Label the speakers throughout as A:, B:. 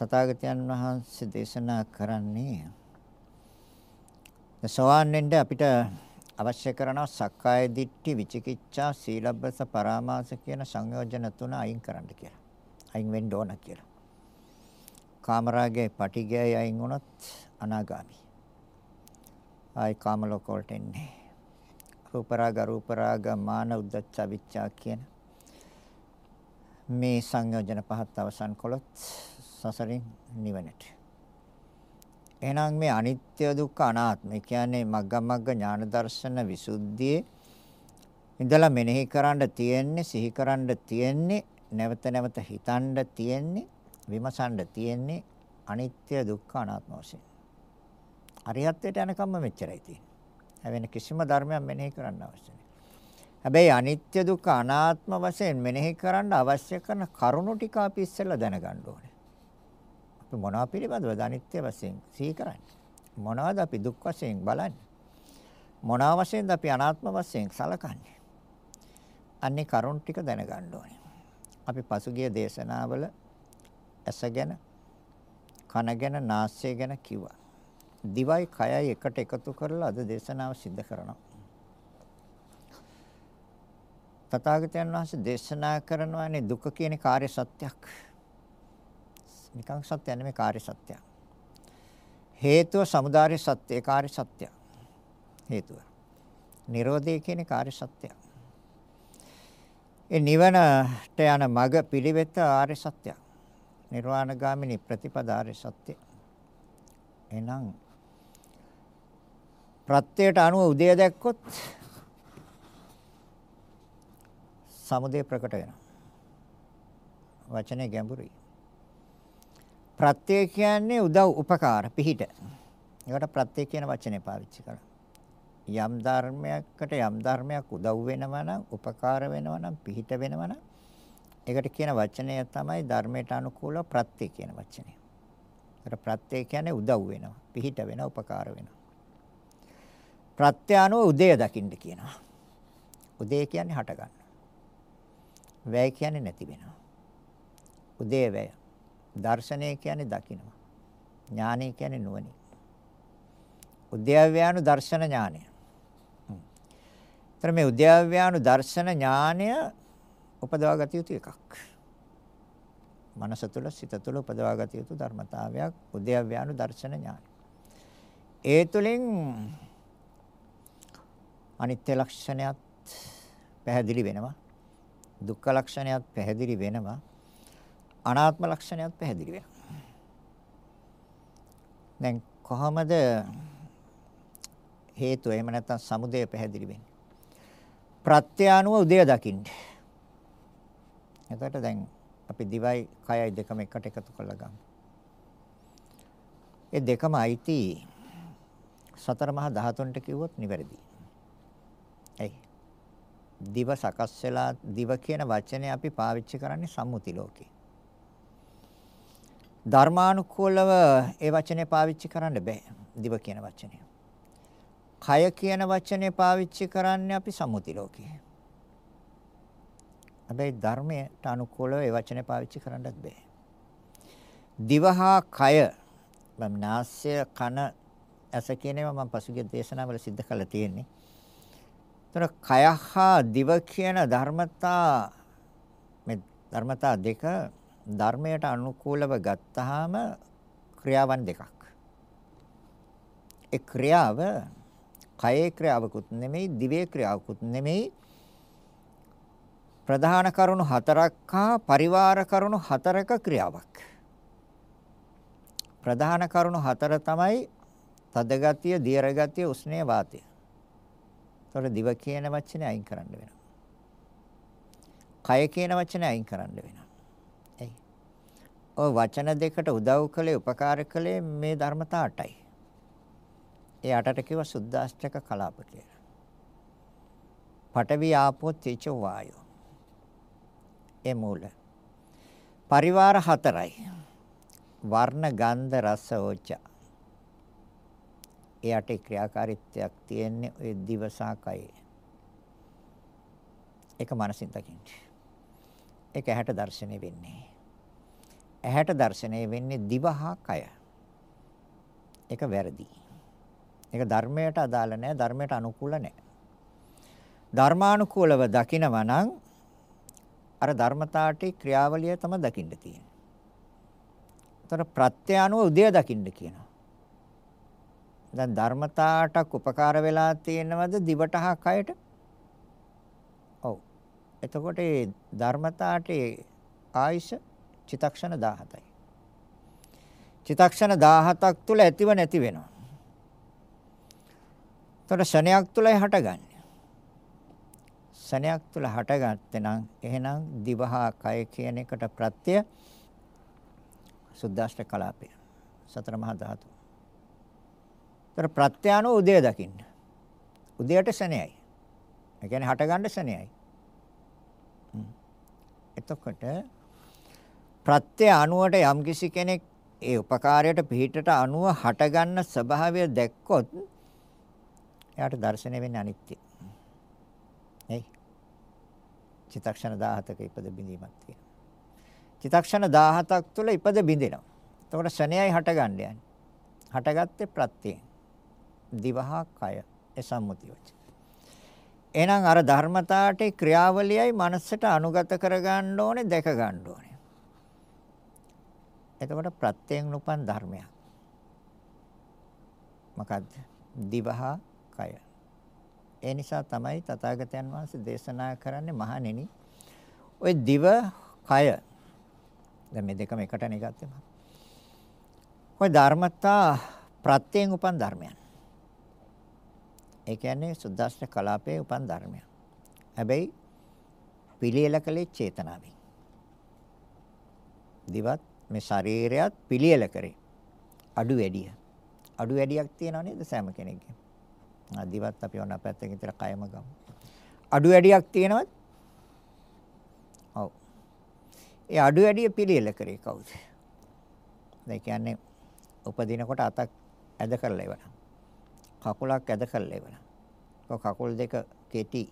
A: තථාගතයන් වහන්සේ දේශනා කරන්නේ සෝවාන් වෙන්න අපිට අවශ්‍ය කරනවා සක්කාය දිට්ඨි විචිකිච්ඡා සීලබ්බස පරාමාස කියන සංයෝජන තුන අයින් කරන්න කියලා. අයින් වෙන්න ඕන කියලා. කාමරාගයේ පටිගයයි අයින් වුණොත් අනාගාමි. ආයි කාම ලෝක වලට එන්නේ. රූපරාග රූපරාග මාන උද්දච්ච විච්ඡා කියන මේ සංයෝජන පහත් අවසන් කළොත් සසරින් නිවනට. එහෙනම් මේ අනිත්‍ය දුක්ඛ අනාත්ම කියන්නේ මග්ගමග්ග ඥාන දර්ශන විසුද්ධියේ ඉඳලා මෙනෙහි කරන්න තියෙන්නේ සිහි කරන්න තියෙන්නේ නැවත නැවත හිතන්න තියෙන්නේ විමසන්න තියෙන්නේ අනිත්‍ය දුක්ඛ අනාත්ම වශයෙන්. අරියත්වයට යනකම්ම මෙච්චරයි තියෙන්නේ. වෙන කිසිම ධර්මයක් මෙනෙහි කරන්න අවශ්‍ය නැහැ. හැබැයි අනිත්‍ය දුක්ඛ අනාත්ම වශයෙන් මෙනෙහි කරන්න අවශ්‍ය කරන කරුණු ටික අපි ඉස්සෙල්ලා දැනගන්න ඕනේ. අපි මොනවා පිළිබඳවද අනිත්‍ය වශයෙන් සිහි කරන්නේ? මොනවද අපි දුක් වශයෙන් බලන්නේ? මොනවා වශයෙන්ද අපි අනාත්ම වශයෙන් සලකන්නේ? අන්නේ කරුණ ටික දැනගන්න ඕනේ. අපි පසුගිය දේශනාවල ඇස ගැන, කන ගැන, නාසය ගැන කිව්වා. දිවයි කයයි එකට එකතු කරලා අද දේශනාව සිද්ධ කරනවා. තථාගතයන් වහන්සේ දේශනා කරනවානේ දුක කියන කාර්ය සත්‍යයක්. නිකං සත්‍ය නෙමෙයි කාර්ය සත්‍යයක්. හේතුව සමුදාය සත්‍ය කාර්ය සත්‍යයක්. හේතුව. නිරෝධය කියන කාර්ය සත්‍යයක්. ඒ නිවනට යන මඟ පිළිවෙත ආර්ය සත්‍යයක්. නිර්වාණගාමිනී ප්‍රතිපදාර්ය සත්‍ය. එහෙනම් ප්‍රත්‍යයට අනුව උදය දැක්කොත් සමුදය ප්‍රකට වෙනවා. වචනේ ගැඹුරුයි. ප්‍රත්‍ය කියන්නේ උදව් උපකාර පිහිට. ඒකට ප්‍රත්‍ය කියන වචනේ පාවිච්චි කරා. යම් ධර්මයකට යම් ධර්මයක් උදව් වෙනවා නම් උපකාර වෙනවා නම් පිහිට වෙනවා නම් ඒකට කියන වචනය තමයි ධර්මයට අනුකූල ප්‍රත්‍ය කියන වචනය. ඒකට ප්‍රත්‍ය කියන්නේ උදව් වෙනවා, පිහිට වෙනවා, උපකාර වෙනවා. ප්‍රත්‍ය අනුව උදය දකින්න කියනවා. උදය කියන්නේ හට ගන්න. වැය කියන්නේ නැති වෙනවා. උදේ වැය. දර්ශනය කියන්නේ දකිනවා. ඥානය කියන්නේ නුවණ. උද්‍යව්‍යානු දර්ශන ඥානය. ତර මේ උද්‍යව්‍යානු දර්ශන ඥානය උපදවා ගත යුතු එකක්. මනස තුළ සිත තුළ උපදවා ගත යුතු ධර්මතාවයක් උද්‍යව්‍යානු දර්ශන ඥානය. ඒ තුළින් අනිත්‍ය ලක්ෂණයත් පැහැදිලි වෙනවා. දුක්ඛ ලක්ෂණයත් පැහැදිලි වෙනවා. අනාත්ම ලක්ෂණයත් පැහැදිලි වෙනවා. දැන් කොහොමද හේතුව එහෙම නැත්නම් සමුදය පැහැදිලි වෙන්නේ? ප්‍රත්‍යානුව උදය දකින්න. එතකොට දැන් අපි දිවයි කයයි දෙකම එකට එකතු කරලා ගමු. ඒ දෙකම අයිති සතර මහා ධාතුන්ට කිව්වොත් නිවැරදි. එයි. දිව සකස් වෙලා දිව කියන වචනේ අපි පාවිච්චි කරන්නේ සම්මුති ලෝකේ. ධර්මානුකූලව ඒ වචනේ පාවිච්චි කරන්න බෑ. දිව කියන වචනේ. කය කියන වචනේ පාවිච්චි කරන්නේ අපි සම්මුති ලෝකේ. හැබැයි ධර්මයට අනුකූලව ඒ වචනේ පාවිච්චි කරන්නත් බෑ. දිවහා කය මම නාසය කන ඇස කියන ඒවා මම පසුගිය දේශනාවල සිද්ධ කළා තියෙන්නේ. ତර කය හා දිව කියන ධර්මතා මේ ධර්මතා දෙක ධර්මයට අනුකූලව ගත්තාම ක්‍රියාවන් දෙකක්. ඒ ක්‍රියාව කයේ ක්‍රියාවකුත් නෙමෙයි දිවේ ක්‍රියාවකුත් නෙමෙයි ප්‍රධාන කරුණු හතරක් හා පරිවාර කරුණු හතරක ක්‍රියාවක්. ප්‍රධාන කරුණු හතර තමයි තද ගතිය, දියර ගතිය, උෂ්ණය, වාතය. ඒතකොට දිව කියන වචනේ අයින් කරන්න වෙනවා. කය කියන වචනේ අයින් කරන්න වෙනවා. ওই වචන දෙකට උදව් කළේ උපකාර කළේ මේ ධර්මතාවටයි. ඒ අටට කිව්ව සුද්දාස්ඨක කලාප කියලා. පඨවි ආපෝ තේජ වායෝ. ඒ මූල. පරිවාර හතරයි. වර්ණ ගන්ධ රස ඕච. ඒ අටේ ක්‍රියාකාරීත්වයක් තියෙන්නේ ওই දිවසාකයේ. ඒක මානසින් දකින්න. ඒක ඇහැට දැర్శණය වෙන්නේ. ඇහැට දැర్శණය වෙන්නේ දිවහා කය. ඒක වැරදි. ඒක ධර්මයට අදාළ නැහැ ධර්මයට අනුකූල නැහැ. ධර්මානුකූලව දකිනවා නම් අර ධර්මතාටි ක්‍රියාවලිය තම දකින්න තියෙන්නේ. ඒතර ප්‍රත්‍ය අනුව උදය දකින්න කියනවා. දැන් ධර්මතාටක් උපකාර වෙලා තියෙනවද දිවට හා කයට? ඔව්. එතකොට ඒ ධර්මතාටේ ආයුෂ චිතක්ෂණ 17යි. චිතක්ෂණ 17ක් තුල ඇතිව නැති වෙනවා. එතකොට ශණයක් තුලයි හටගන්නේ. ශනයක් තුල හටගත්තේ නම් එහෙනම් දිවහා කය කියන එකට ප්‍රත්‍ය සුද්දාෂ්ට කලාපය සතර මහා ධාතු. ତර ප්‍රත්‍යානෝ උදය දකින්න. උදයට ශනයයි. ඒ කියන්නේ හටගන්න ශනයයි. එතකොට ප්‍රත්‍ය අණුවට යම්කිසි කෙනෙක් ඒ උපකාරයට පිහිටට අණුව හටගන්න ස්වභාවය දැක්කොත් එයාට දැర్శණය වෙන්නේ අනිත්‍ය. එයි චිත්තක්ෂණ 17ක ඉපද බිඳීමක් තියෙනවා. චිත්තක්ෂණ 17ක් තුළ ඉපද බිඳිනවා. එතකොට ශනේයයි හටගන්න යන්නේ. හටගත්තේ ප්‍රත්‍යයෙන්. දිවහා කය ඒ සම්මුති වචන. එහෙනම් අර ධර්මතාවට ක්‍රියාවලියයි මනසට අනුගත කරගන්න ඕනේ දැක ගන්න ඕනේ. එතකොට ප්‍රත්‍යයෙන් උපන් ධර්මයක්. මොකද්ද? දිවහා කය. ඒ නිසා තමයි තථාගතයන් වහන්සේ දේශනා කරන්නේ මහණෙනි ඔය දිව කය දැන් මේ දෙකම එකටනේ ගත්තේ මම. ඔය ධර්මතා ප්‍රත්‍යයෙන් උපන් ධර්මයන්. ඒ කියන්නේ සුද්දාස්ත්‍ර කලාපයේ උපන් ධර්මයන්. හැබැයි පිළියෙල කලේ චේතනාවෙන්. දිවත් මේ ශරීරයත් පිළියෙල කරේ. අඩු වැඩිය. අඩු වැඩියක් තියනව නේද සෑම කෙනෙක්ගේ? දිවත් අපි ඔන්න පැත්තකින් විතර කයම ගමු. අඩු වැඩියක් තියෙනවද? ඔව්. ඒ අඩු වැඩිය පිළියෙල කරේ කවුද? ඒ කියන්නේ උපදිනකොට අතක් ඇද කරලා ඉවරයි. කකුලක් ඇද කරලා ඉවරයි. කකුල් දෙක කෙටි.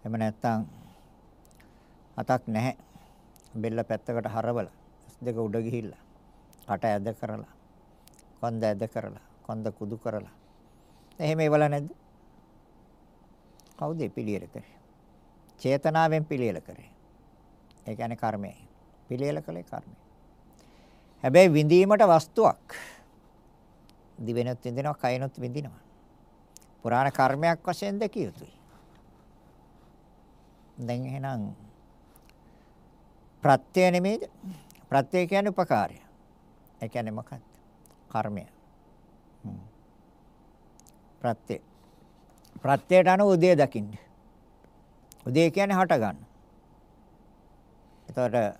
A: එහෙම නැත්නම් අතක් නැහැ. බෙල්ල පැත්තකට හරවලා දෙක උඩ ගිහිල්ලා කට ඇද කරලා කොන්ද ඇද කරලා කොන්ද කුදු කරලා එහෙම ඒවල නැද්ද? කවුද පිළියෙල කරේ? චේතනාවෙන් පිළියෙල කරේ. ඒ කියන්නේ කර්මයයි. පිළියෙල කළේ කර්මය. හැබැයි විඳීමට වස්තුවක් දිවෙනොත් විඳිනවා, කයනොත් විඳිනවා. පුරාණ කර්මයක් වශයෙන් දැකිය යුතුයි. දැන් එහෙනම් ප්‍රත්‍ය නෙමෙයිද? ප්‍රත්‍ය කියන්නේ උපකාරය. ඒ කියන්නේ මොකක්ද? කර්මය. හ්ම්. ප්‍රත්‍ය. ප්‍රත්‍යයට අනුව උදේ දකින්න. උදේ කියන්නේ හට ගන්න. එතකොට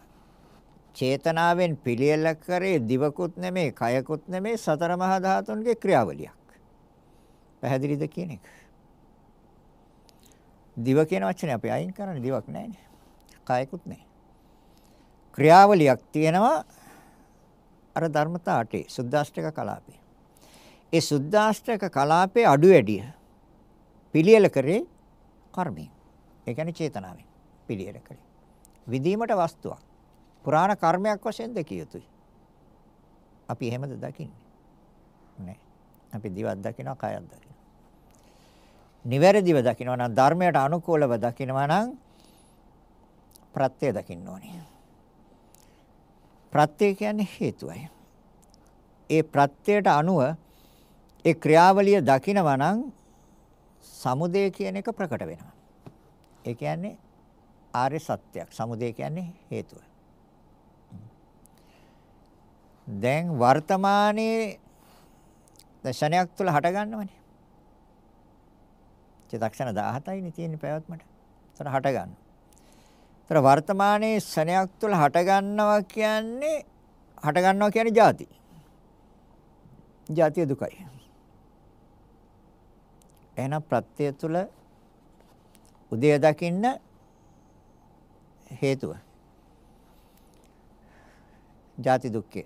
A: චේතනාවෙන් පිළියෙල කරේ දිවකුත් නෙමේ, කයකුත් නෙමේ සතර මහා ධාතුන්ගේ ක්‍රියාවලියක්. පැහැදිලිද කියන එක? දිව කියන වචනේ අපි අයින් කරන්නේ දිවක් නැහැනේ. කයකුත් නැහැ. ක්‍රියාවලියක් තියෙනවා අර ධර්මතා අටේ සුද්දාෂ්ටක කලාපේ. ඒ සුද්දාෂ්ටක කලාපේ අඩු වැඩිය පිළියෙල කරේ කර්මයෙන්. ඒ කියන්නේ චේතනාවෙන් පිළියෙල කරේ. විදීමට වස්තුවක්. පුරාණ කර්මයක් වශයෙන් දැකිය යුතුයි. අපි එහෙමද දකින්නේ? නෑ. අපි දිවක් දකිනවා, කයක් දකිනවා. නිවැරදිව දකිනවා නම් ධර්මයට අනුකූලව දකිනවා නම් ප්‍රත්‍ය දකින්න ඕනේ. ප්‍රත්‍ය කියන්නේ හේතුවයි. ඒ ප්‍රත්‍යයට අනුව ඒ ක්‍රියාවලිය දකිනවා නම් සමුදය කියන එක ප්‍රකට වෙනවා. ඒ කියන්නේ ආර්ය සත්‍යයක්. සමුදය කියන්නේ හේතුව. දැන් වර්තමානයේ දශනයක් තුල හට ගන්නවනේ. චිත්තක්ෂණ 17යිනේ තියෙන්නේ පැවැත්මට. ඒතර හට ගන්න. ඒතර වර්තමානයේ ශනයක් තුල හට ගන්නවා කියන්නේ හට ගන්නවා කියන්නේ ಜಾති. ಜಾතිය දුකයි. එහෙනම් ප්‍රත්‍ය තුල උදය දකින්න හේතුව. ජාති දුක්ඛය.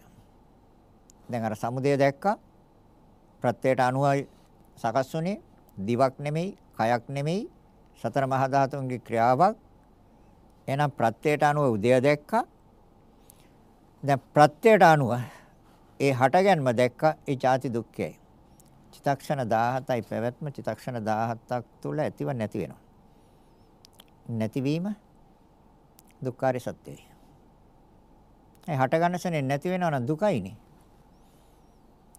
A: දැන් අර සමුදය දැක්කා. ප්‍රත්‍යයට අනුවයි සකස් වුනේ දිවක් නෙමෙයි, කයක් නෙමෙයි, සතර මහා ධාතුන්ගේ ක්‍රියාවක්. එහෙනම් ප්‍රත්‍යයට අනුව උදය දැක්කා. දැන් ප්‍රත්‍යයට අනුව ඒ හටගන්ම දැක්ක ඒ ಜಾති දුක්ඛයයි. චිතක්ෂණ 17යි පැවැත්ම චිතක්ෂණ 17ක් තුල ඇතිව නැති වෙනවා. නැතිවීම දුක්ඛාරය සත්‍යයි. ඒ හටගන්න සෙනෙන් නැති වෙනවා නම් දුකයිනේ.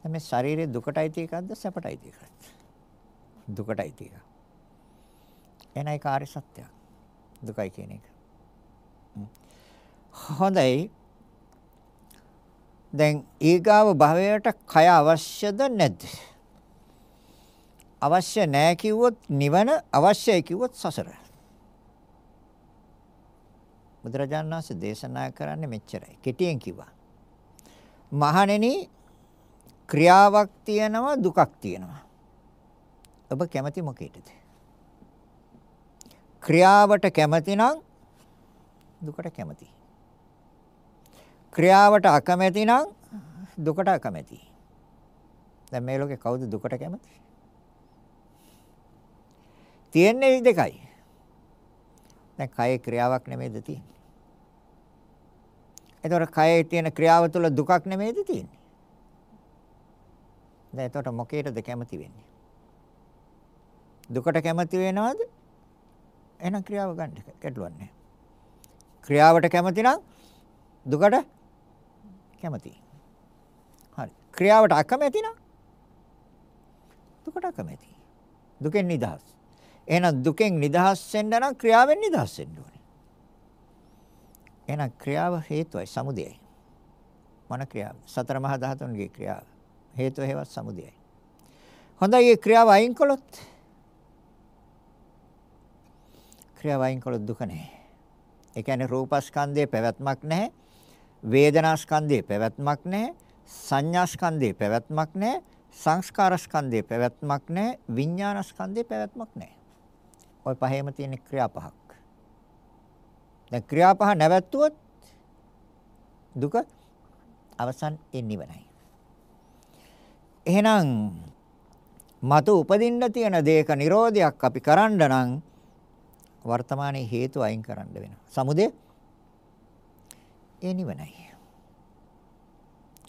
A: දැන් මේ ශරීරයේ දුකටයි තියෙකක්ද සැපටයි තියෙකක්ද? දුකටයි තියෙක. එනයි කාර්ය සත්‍යයක්. දුකයි කියන එක. හොඳයි. දැන් ඊගාව භවයට කය අවශ්‍යද නැද්ද? අවශ්‍ය නැහැ කිව්වොත් නිවන අවශ්‍යයි කිව්වොත් සසර. බුදුරජාණන් වහන්සේ දේශනා කරන්නේ මෙච්චරයි. කෙටියෙන් කිව්වා. මහණෙනි ක්‍රියාවක් තියෙනවා දුකක් තියෙනවා. ඔබ කැමති මොකේද? ක්‍රියාවට කැමති නම් දුකට කැමති. ක්‍රියාවට අකමැති නම් දුකට අකමැති. දැන් මේ ලෝකේ කවුද දුකට කැමති? තියෙන්නේ දෙකයි. දැන් කයේ ක්‍රියාවක් නෙමෙයිද තියෙන්නේ? එතකොට කයේ තියෙන ක්‍රියාව තුළ දුකක් නෙමෙයිද තියෙන්නේ? දැන් එතකොට මොකේද කැමති වෙන්නේ? දුකට කැමති වෙනවද? එහෙනම් ක්‍රියාව ගන්න ගැටලුවක් නැහැ. ක්‍රියාවට කැමති නම් දුකට කැමති. හරි. ක්‍රියාවට අකමැති නම් දුකට අකමැති. දුකෙන් නිදහස්. එහෙනම් දුකෙන් නිදහස් වෙන්න නම් ක්‍රියාවෙන් නිදහස් වෙන්න ඕනේ. එහෙනම් ක්‍රියාව හේතුවයි සමුදයයි. මොන ක්‍රියාව? සතර මහා ධාතුන්ගේ ක්‍රියාව. හේතුව හේවත් සමුදයයි. හොඳයි මේ ක්‍රියාව අයින් කළොත් ක්‍රියාව අයින් කළොත් දුක නැහැ. ඒ කියන්නේ රූපස්කන්ධයේ පැවැත්මක් නැහැ. වේදනාස්කන්ධයේ පැවැත්මක් නැහැ. සංඥාස්කන්ධයේ පැවැත්මක් නැහැ. සංස්කාරස්කන්ධයේ පැවැත්මක් නැහැ. විඥානස්කන්ධයේ පැවැත්මක් නැහැ. ওই පහේම තියෙන ක්‍රියා පහක්. දැන් ක්‍රියා පහ නැවැත්තුවොත් දුක අවසන් ඒ නිවනයි. එහෙනම් මතු උපදින්න තියෙන දේක නිරෝධයක් අපි කරන්න නම් වර්තමානයේ හේතු අයින් කරන්න වෙනවා. සමුදය ඒ නිවනයි.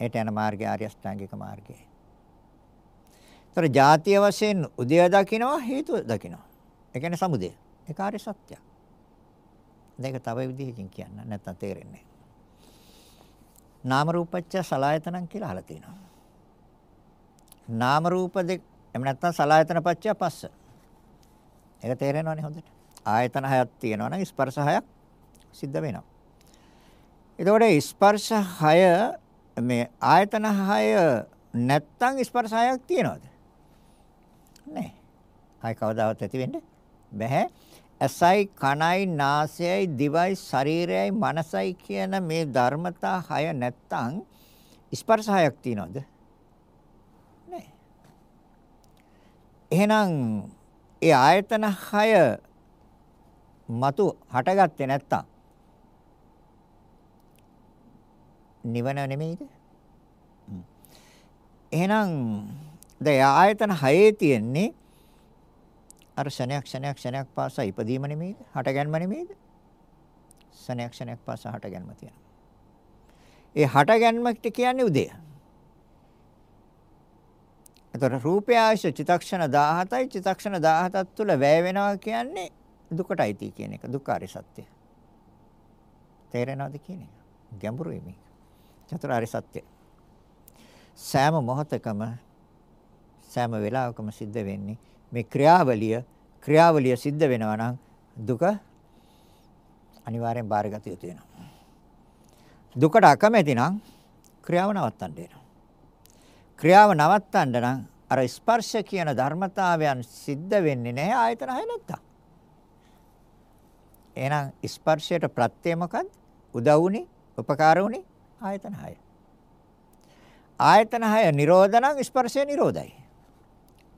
A: ඒට යන මාර්ගය ආර්ය අෂ්ටාංගික මාර්ගය. ତර ಜಾතිය වශයෙන් උදය දකින්නවා හේතුව දකින්නවා. ඒ කියන්නේ සමුදය. ඒ කාර්ය සත්‍යයක්. මේක තව විදිහකින් කියන්න නැත්නම් තේරෙන්නේ නාම රූපච්ච සලායතනං කියලා අහලා තියෙනවා. නාම රූප දෙක එහෙම නැත්නම් සලායතන පච්චය පස්ස. ඒක තේරෙනවනේ හොඳට. ආයතන හයක් තියෙනවා නම් ස්පර්ශ හයක් සිද්ධ වෙනවා. එතකොට ස්පර්ශ හය මේ ආයතන හය නැත්තම් ස්පර්ශ හයක් තියනවද? නැහැ. ආයි කවදාවත් ඇති වෙන්නේ බැහැ. ඇසයි කනයි නාසයයි දිවයි ශරීරයයි මනසයි කියන මේ ධර්මතා හය නැත්තම් ස්පර්ශ හයක් තියනවද? නැහැ. එහෙනම් ඒ ආයතන හය මතු හටගත්තේ නැත්තම් නිවන නෙමෙයිද? එහෙනම් දැන් ආයතන හයේ තියෙන්නේ අර ශනයක් ශනයක් ශනයක් පාසා ඉපදීම නෙමෙයිද? හටගන්ම නෙමෙයිද? ශනයක් ශනයක් පාසා හටගන්ම තියෙනවා. ඒ හටගන්මට කියන්නේ උදය. එතකොට රූපය ආයශ චිතක්ෂණ 17යි චිතක්ෂණ 17ක් තුල වැය වෙනවා කියන්නේ දුකටයි තී කියන එක දුක්ඛාරය සත්‍ය. තේරෙනවද කියන එක? ගැඹුරුයි මේක. චතුරාර්ය සත්‍ය. සෑම මොහොතකම සෑම වෙලාවකම සිද්ධ වෙන්නේ මේ ක්‍රියාවලිය ක්‍රියාවලිය සිද්ධ වෙනවා නම් දුක අනිවාර්යෙන් බාරගත යුතු වෙනවා. දුකට අකමැති නම් ක්‍රියාව නවත්තන්න වෙනවා. ක්‍රියාව නවත්තන්න නම් අර ස්පර්ශ කියන ධර්මතාවයන් සිද්ධ වෙන්නේ නැහැ ආයතන හය නැත්තම්. එහෙනම් ස්පර්ශයට ප්‍රත්‍ය මොකද්ද? උදව් උනේ, උපකාර උනේ ආයතන හය. ආයතන හය නිරෝධ නම් ස්පර්ශය නිරෝධයි.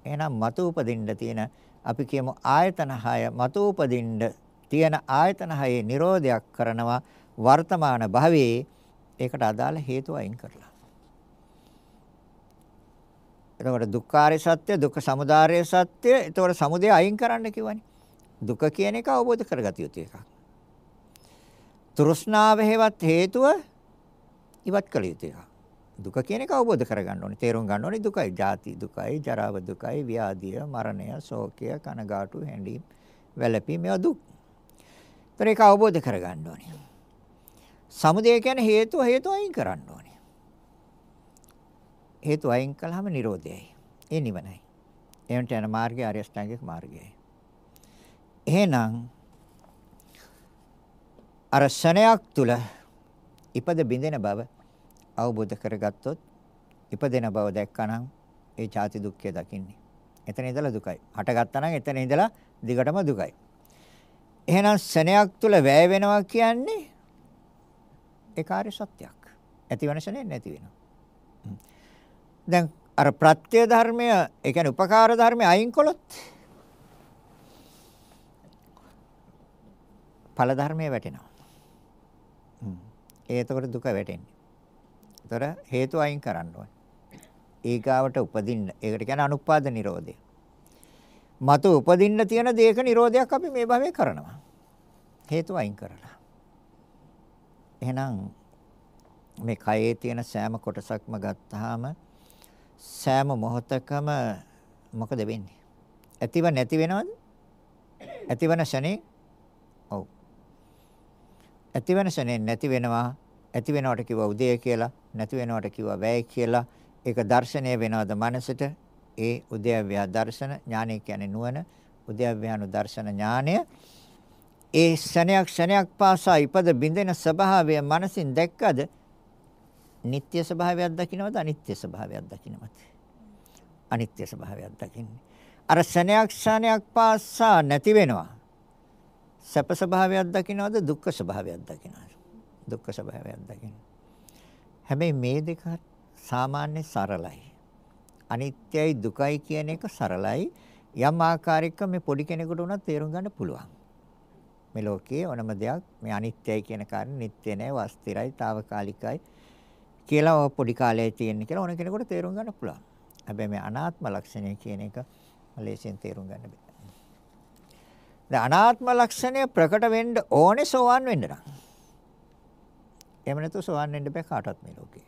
A: එහෙනම් මතු උපදින්න තියෙන අපි කියමු ආයතන 6 මතු උපදින්න තියෙන ආයතන 6 නිරෝධයක් කරනවා වර්තමාන භවයේ ඒකට අදාළ හේතු අයින් කරලා. එතකොට දුක්ඛාරය සත්‍ය දුක්ඛ සමුදාය සත්‍ය එතකොට සමුදය අයින් කරන්න කිව්වනේ. දුක කියන එක අවබෝධ කරගatiya යුතු එකක්. තෘෂ්ණාව හේවත් හේතුව ඉවත් කළ යුතු එක. දුක කියන එක අවබෝධ කරගන්න ඕනේ. තේරුම් ගන්න ඕනේ දුකයි. ජාති දුකයි, ජරාව දුකයි, ව්‍යාධිය, මරණය, ශෝකය, කනගාටු, හැඬීම්, වැළපීම් මේවා දුක්. ඒතර ඒක අවබෝධ කරගන්න ඕනේ. සමුදය කියන්නේ හේතුව හේතුව අයින් කරන්න ඕනේ. හේතු අයින් කළාම Nirodhayයි. ඒ නිවනයි. එවන්ට යන මාර්ගය ආර්ය අෂ්ටාංගික මාර්ගයයි. එහෙනම් අර ශණයක් තුල ඉපද බිඳෙන බව අවබෝධ කරගත්තොත් ඉපදෙන බව දැක්කනම් ඒ චාති දුක්ඛය දකින්නේ. එතන ඉඳලා දුකයි. හටගත්තා නම් එතන ඉඳලා දිගටම දුකයි. එහෙනම් ශණයක් තුල වැය වෙනවා කියන්නේ ඒ කාර්ය සත්‍යයක්. ඇතිවන ශනේ නැති වෙනවා. දැන් අර ප්‍රත්‍ය ධර්මය, ඒ කියන්නේ උපකාර ධර්මය අයින් කළොත් ඵල ධර්මයේ වැටෙනවා. ඒ එතකොට දුක වැටෙන්නේ. ඒතර හේතු අයින් කරන්න ඕනේ. ඊගාවට උපදින්න. ඒකට කියන්නේ අනුපාද නිරෝධය. මතු උපදින්න තියෙන දේක නිරෝධයක් අපි මේ භවයේ කරනවා. හේතු අයින් කරලා. එහෙනම් මේ කයේ තියෙන සෑම කොටසක්ම ගත්තාම සෑම මොහොතකම මොකද වෙන්නේ? ඇතිව නැති වෙනවද? ඇතිවන ශනේ ඔව්. ඇතිවන ශනේ නැති වෙනවා. ඇති වෙනවට කිව්වා උදය කියලා, නැති වෙනවට කිව්වා වැය කියලා. ඒක දර්ශනය වෙනවද මනසට? ඒ උදයව්‍ය දර්ශන ඥානය කියන්නේ නුවණ. උදයව්‍යනු දර්ශන ඥානය. ඒ ශණයක් ශණයක් පාසා ඉපද බින්දෙන ස්වභාවය මනසින් දැක්කද? නিত্য ස්වභාවයක් දකින්නවද අනිත්‍ය ස්වභාවයක් දකින්නවද? අනිත්‍ය ස්වභාවයක් දකින්නේ. අර ශණයක් ශණයක් පාසා නැති වෙනවා. සැප ස්වභාවයක් දකින්නවද දුක්ඛ ස්වභාවයක් දකින්නවද? දුක්ඛ ස්වභාවයක් දකින්න. හැබැයි මේ දෙක සාමාන්‍ය සරලයි. අනිත්‍යයි දුකයි කියන එක සරලයි. යම් ආකාරයක මේ පොඩි කෙනෙකුට උනත් තේරුම් ගන්න පුළුවන්. මේ ලෝකයේ ඕනම දෙයක් මේ අනිත්‍යයි කියන කාරණේ නිට්ටය නෑ, වස්තිරයි, తాවකාලිකයි කියලා පොඩි කාලේ තියෙන කියලා ඕන කෙනෙකුට තේරුම් ගන්න පුළුවන්. හැබැයි මේ අනාත්ම ලක්ෂණය කියන එක ලේසියෙන් තේරුම් ගන්න බෑ. දැන් අනාත්ම ලක්ෂණය ප්‍රකට වෙන්න ඕනේ සෝවන් වෙන්න නම්. එහෙම නැතුව සෝවන් වෙන්න බෑ කාටවත් මේ ලෝකේ.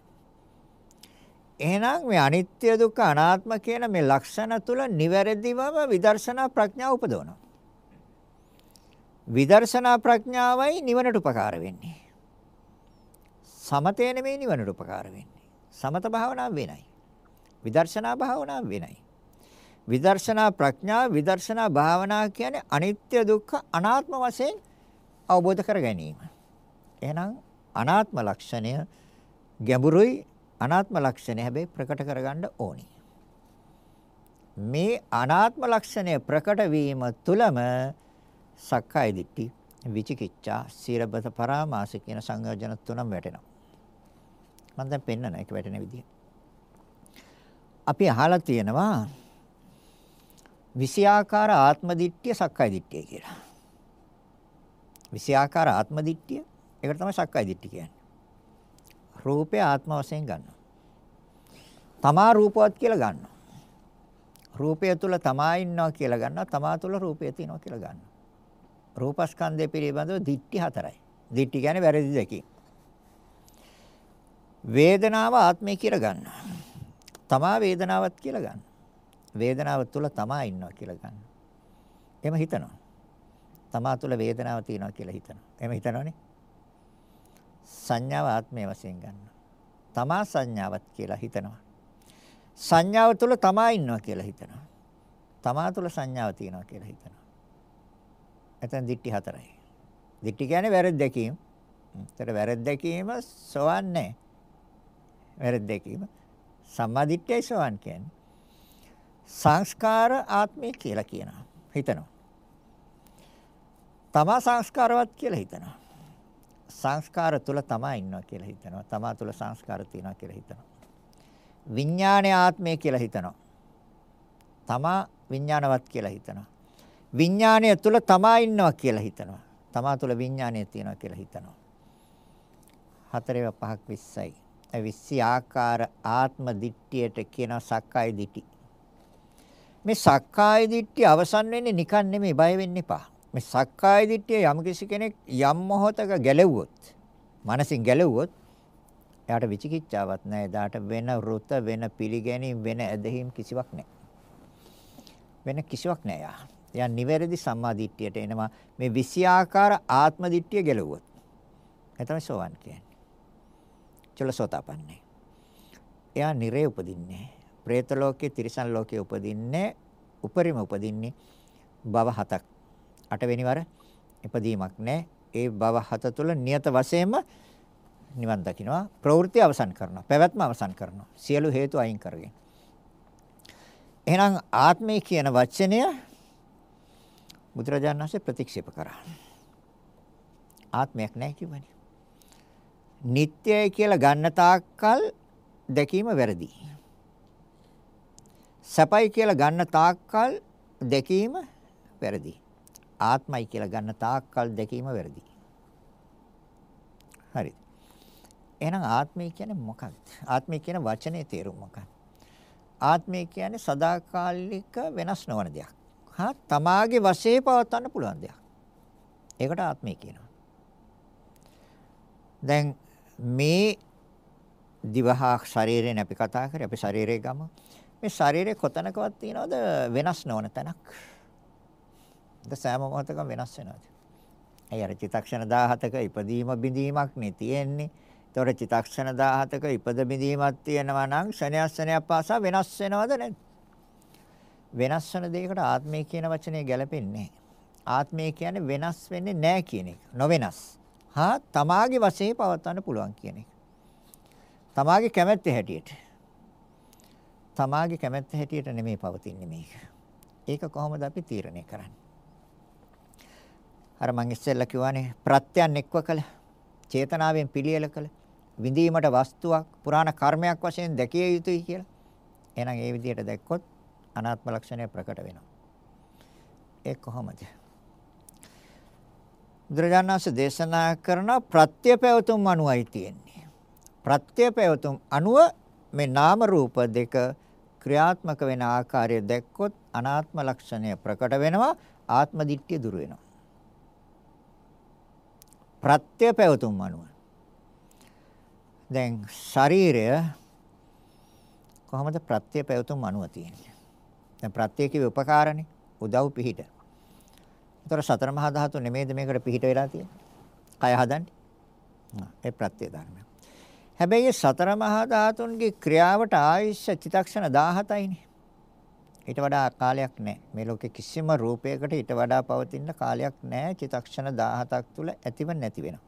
A: එහෙනම් මේ අනිත්‍ය දුක්ඛ අනාත්ම කියන මේ ලක්ෂණ තුල නිවැරදිවම විදර්ශනා ප්‍රඥාව උපදවනවා. විදර්ශනා ප්‍රඥාවයි නිවනට උපකාර වෙන්නේ. සමතේ නෙමෙයි නිවනට උපකාර වෙන්නේ. සමත භාවනාව වෙනයි. විදර්ශනා භාවනාව වෙනයි. විදර්ශනා ප්‍රඥා විදර්ශනා භාවනා කියන්නේ අනිත්‍ය දුක්ඛ අනාත්ම වශයෙන් අවබෝධ කර ගැනීම. එහෙනම් අනාත්ම ලක්ෂණය ගැඹුරුයි අනාත්ම ලක්ෂණය හැබැයි ප්‍රකට කරගන්න ඕනි. මේ අනාත්ම ලක්ෂණය ප්‍රකට වීම තුලම සක්කාය දිට්ඨි විචිකිච්ඡා සීලබත පරාමාස කියන සංයෝජන තුනම වැටෙනවා. මම දැන් පෙන්නන එක වැටෙන විදිය. අපි අහලා තියෙනවා විෂයාකාර ආත්ම දිට්ඨිය සක්කාය දිට්ඨිය කියලා. විෂයාකාර ආත්ම දිට්ඨිය ඒකට තමයි සක්කාය දිට්ඨිය කියන්නේ. රූපය ආත්ම වශයෙන් ගන්නවා. තමා රූපවත් කියලා ගන්නවා. රූපය තුල තමා ඉන්නවා කියලා ගන්නවා. තමා තුල රූපය තියෙනවා කියලා ගන්නවා. රූපස්කන්ධය පිළිබඳව දිට්ඨි හතරයි. දිට්ඨි කියන්නේ වැරදි දෙකකින්. වේදනාව ආත්මය කියලා ගන්නවා. තමා වේදනාවක් කියලා ගන්නවා. වේදනාව තුල තමා ඉන්නවා කියලා ගන්නවා. එහෙම හිතනවා. තමා තුල වේදනාව තියෙනවා කියලා හිතනවා. එහෙම හිතනවනේ. සංඥාව ආත්මය වශයෙන් ගන්නවා. තමා සංඥාවක් කියලා හිතනවා. සංඥාව තුල තමා ඉන්නවා කියලා හිතනවා. තමා තුල සංඥාව තියෙනවා කියලා හිතනවා. එතන දිට්ටි හතරයි. දිට්ටි කියන්නේ වැරදි දැකීම. ඒතර වැරදි දැකීම සොවන්නේ. වැරදි දැකීම සම්මා දිට්ඨියයි සෝවන් කියන්නේ. සංස්කාර ආත්මය කියලා කියනවා. හිතනවා. තමා සංස්කාරවත් කියලා හිතනවා. සංස්කාර තුල තමා ඉන්නවා කියලා හිතනවා. තමා තුල සංස්කාර තියෙනවා කියලා හිතනවා. විඥානය ආත්මය කියලා හිතනවා. තමා විඥානවත් කියලා හිතනවා. විඥානය තුල තමා ඉන්නවා කියලා හිතනවා. තමා තුල විඥානය තියෙනවා කියලා හිතනවා. හතරේ පහක් 20යි. විස්සි ආකාර ආත්ම දිට්ඨියට කියන සක්කාය දිට්ඨි. මේ සක්කාය දිට්ඨිය අවසන් වෙන්නේ නිකන් නෙමෙයි බය වෙන්න එපා. මේ සක්කාය දිට්ඨිය යම් කිසි කෙනෙක් යම් මොහොතක ගැලෙව්වොත් මනසින් ගැලෙව්වොත් එයාට විචිකිච්ඡාවක් නැහැ. එදාට වෙන වෘත වෙන පිළිගැනීම් වෙන ඇදහිම් කිසිවක් නැහැ. වෙන කිසිවක් නැහැ යා. එයා නිවැරදි සම්මා දිට්ඨියට එනවා මේ විෂයාකාර ආත්ම දිට්ඨිය ගැලවුවොත්. ඒ තමයි සෝවන් කියන්නේ. චලසෝතාපන්නේ. එයා නිරේ උපදින්නේ. പ്രേත ලෝකේ තිරිසන් ලෝකේ උපදින්නේ උපරිම උපදින්නේ භව හතක්. අටවෙනි වර ඉපදීමක් නැහැ. ඒ භව හත තුළ නියත වශයෙන්ම නිවන් දකින්නවා ප්‍රවෘත්ති අවසන් කරනවා. පැවැත්ම අවසන් කරනවා. සියලු හේතු අයින් කරගෙන. එහෙනම් ආත්මය කියන වචනය බුදුරජාණන් වහන්සේ ප්‍රතික්ෂේප කරා. ආත්මයක් නැහැ කිව්වනේ. නිට්ටයයි කියලා ගන්න තාක්කල් දැකීම වැරදි සපයි කියලා ගන්න තාක්කල් දැකීම වැරදි ආත්මයි කියලා ගන්න තාක්කල් දැකීම වැරදි හරිද එහෙනම් ආත්මය කියන්නේ මොකක්ද? ආත්මය කියන වචනේ තේරුම මොකක්ද? ආත්මය කියන්නේ සදාකාලික වෙනස් නොවන දෙයක්. හා තමාගේ වශයේ පවත්වන්න පුළුවන් දෙයක්. ඒකට ආත්මය කියනවා. දැන් මේ දිවහා ශරීරයෙන් අපි කතා කරේ අපි ශරීරයේ ගම මේ ශරීරේ කොතනකවත් තියනවද වෙනස් නොවන තැනක්? ද සෑම මොහොතකම වෙනස් වෙනවාද? අය අර චිත්තක්ෂණ 17ක ඉපදීම බිඳීමක් නේ තියෙන්නේ. ඒතකොට චිතක්ෂණ 17ක ඉපද බිඳීමක් තියෙනවා නම් ක්ෂණයක් ක්ෂණයක් පාසා වෙනස් වෙනවද නැද්ද? වෙනස් වෙන දෙයකට ආත්මය කියන වචනේ ගැලපෙන්නේ ආත්මය කියන්නේ වෙනස් වෙන්නේ නැහැ කියන එක. නොවෙනස්. හා තමාගේ වශයෙන් පවත්වන්න පුළුවන් කියන එක. තමාගේ කැමැත්ත හැටියට. තමාගේ කැමැත්ත හැටියට නෙමෙයි පවතින්නේ මේක. ඒක කොහොමද අපි තීරණය කරන්නේ? අර මං ඉස්සෙල්ලා කිව්වානේ ප්‍රත්‍යයන් එක්ව කළ චේතනාවෙන් පිළියෙල කළ විඳීමට වස්තුවක් පුරාණ කර්මයක් වශයෙන් දැකිය යුතුයි කියලා. එහෙනම් ඒ විදිහට දැක්කොත් අනාත්ම ලක්ෂණය ප්‍රකට වෙනවා. ඒ කොහොමද? බුදුරජාණන්සේ දේශනා කරන ප්‍රත්‍යපයතුම් අනුවයි තියෙන්නේ. ප්‍රත්‍යපයතුම් අනුව මේ නාම රූප දෙක ක්‍රියාත්මක වෙන ආකාරය දැක්කොත් අනාත්ම ලක්ෂණය ප්‍රකට වෙනවා ආත්ම දිට්ඨිය දුර වෙනවා. ප්‍රත්‍යපයතුම් අනුව දැන් ශරීරය කොහොමද ප්‍රත්‍ය පැවතුම් අණුව තියෙන්නේ? දැන් ප්‍රත්‍ය කිව්වේ උපකාරනේ උදව් පිහිට. ඒතර සතර මහා ධාතු නෙමෙයිද මේකට පිහිට වෙලා තියෙන්නේ? කය හදන්නේ. ඒ ප්‍රත්‍ය ධර්මය. හැබැයි සතර මහා ධාතුන්ගේ ක්‍රියාවට ආයුෂ චිතක්ෂණ 17යිනේ. ඊට වඩා කාලයක් නැහැ. මේ ලෝකේ කිසිම රූපයකට ඊට වඩා පවතින කාලයක් නැහැ. චිතක්ෂණ 17ක් තුල ඇතිව නැති වෙනවා.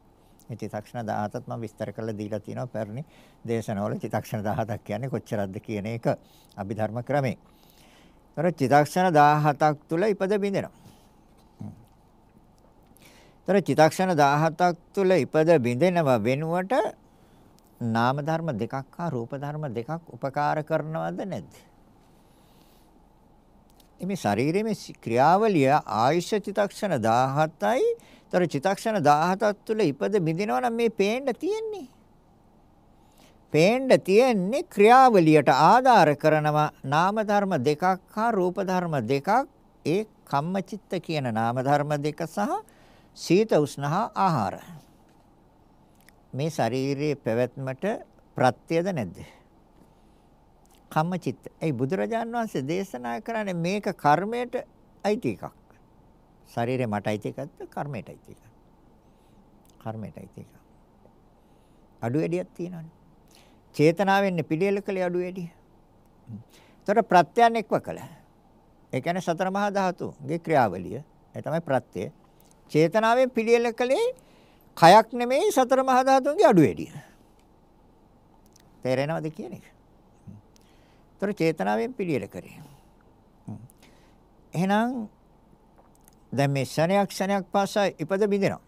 A: මේ චිත්තක්ෂණ 17ත් මම විස්තර කරලා දීලා තියෙනවා පැරණි දේශනවල චිත්තක්ෂණ 17ක් කියන්නේ කොච්චරක්ද කියන එක අභිධර්ම ක්‍රමේ. ඒතර චිත්තක්ෂණ 17ක් තුල ඉපද බින්දෙනවා. ඒතර චිත්තක්ෂණ 17ක් තුල ඉපද බින්දෙනව වෙනුවට නාම ධර්ම දෙකක් හා රූප ධර්ම දෙකක් උපකාර කරනවද නැද්ද? මේ ශරීරයේ ක්‍රියාවලිය ආයුෂ චිත්තක්ෂණ 17යි ତර චිතක්ෂණ 17ක් තුළ ඉපද මිදිනවා නම් මේ පේන්න තියෙන්නේ. පේන්න තියෙන්නේ ක්‍රියාවලියට ආධාර කරනවා නාම ධර්ම දෙකක් හා රූප ධර්ම දෙකක් ඒ කම්මචිත්ත කියන නාම ධර්ම දෙක සහ සීත උෂ්ණ හා ආහාර. මේ ශාරීරියේ පැවැත්මට ප්‍රත්‍යද නැද්ද? කම්මචිත්ත. ඒ බුදුරජාන් වහන්සේ දේශනා කරන්නේ මේක කර්මයට අයිති එකක්. ශරීරේ මට අයිති එකක්ද කර්මයට අයිති එකක්ද? කර්මයට අයිති එකක්. අඩු වැඩියක් තියෙනවනේ. චේතනාවෙන් පිළියෙල කළේ අඩු වැඩිය. ඒතර ප්‍රත්‍යයන් එක්ව කළ. ඒ කියන්නේ සතර මහා ධාතුගේ ක්‍රියාවලිය. ඒ තමයි ප්‍රත්‍ය. චේතනාවෙන් පිළියෙල කළේ කයක් නෙමෙයි සතර මහා ධාතුන්ගේ අඩු වැඩිය. තේරෙනවද කියන එක? ඒතර චේතනාවෙන් පිළියෙල කරේ. එහෙනම් දැන් මේ ක්ෂණයක් ක්ෂණයක් පාසා ඉපද බිඳිනවා.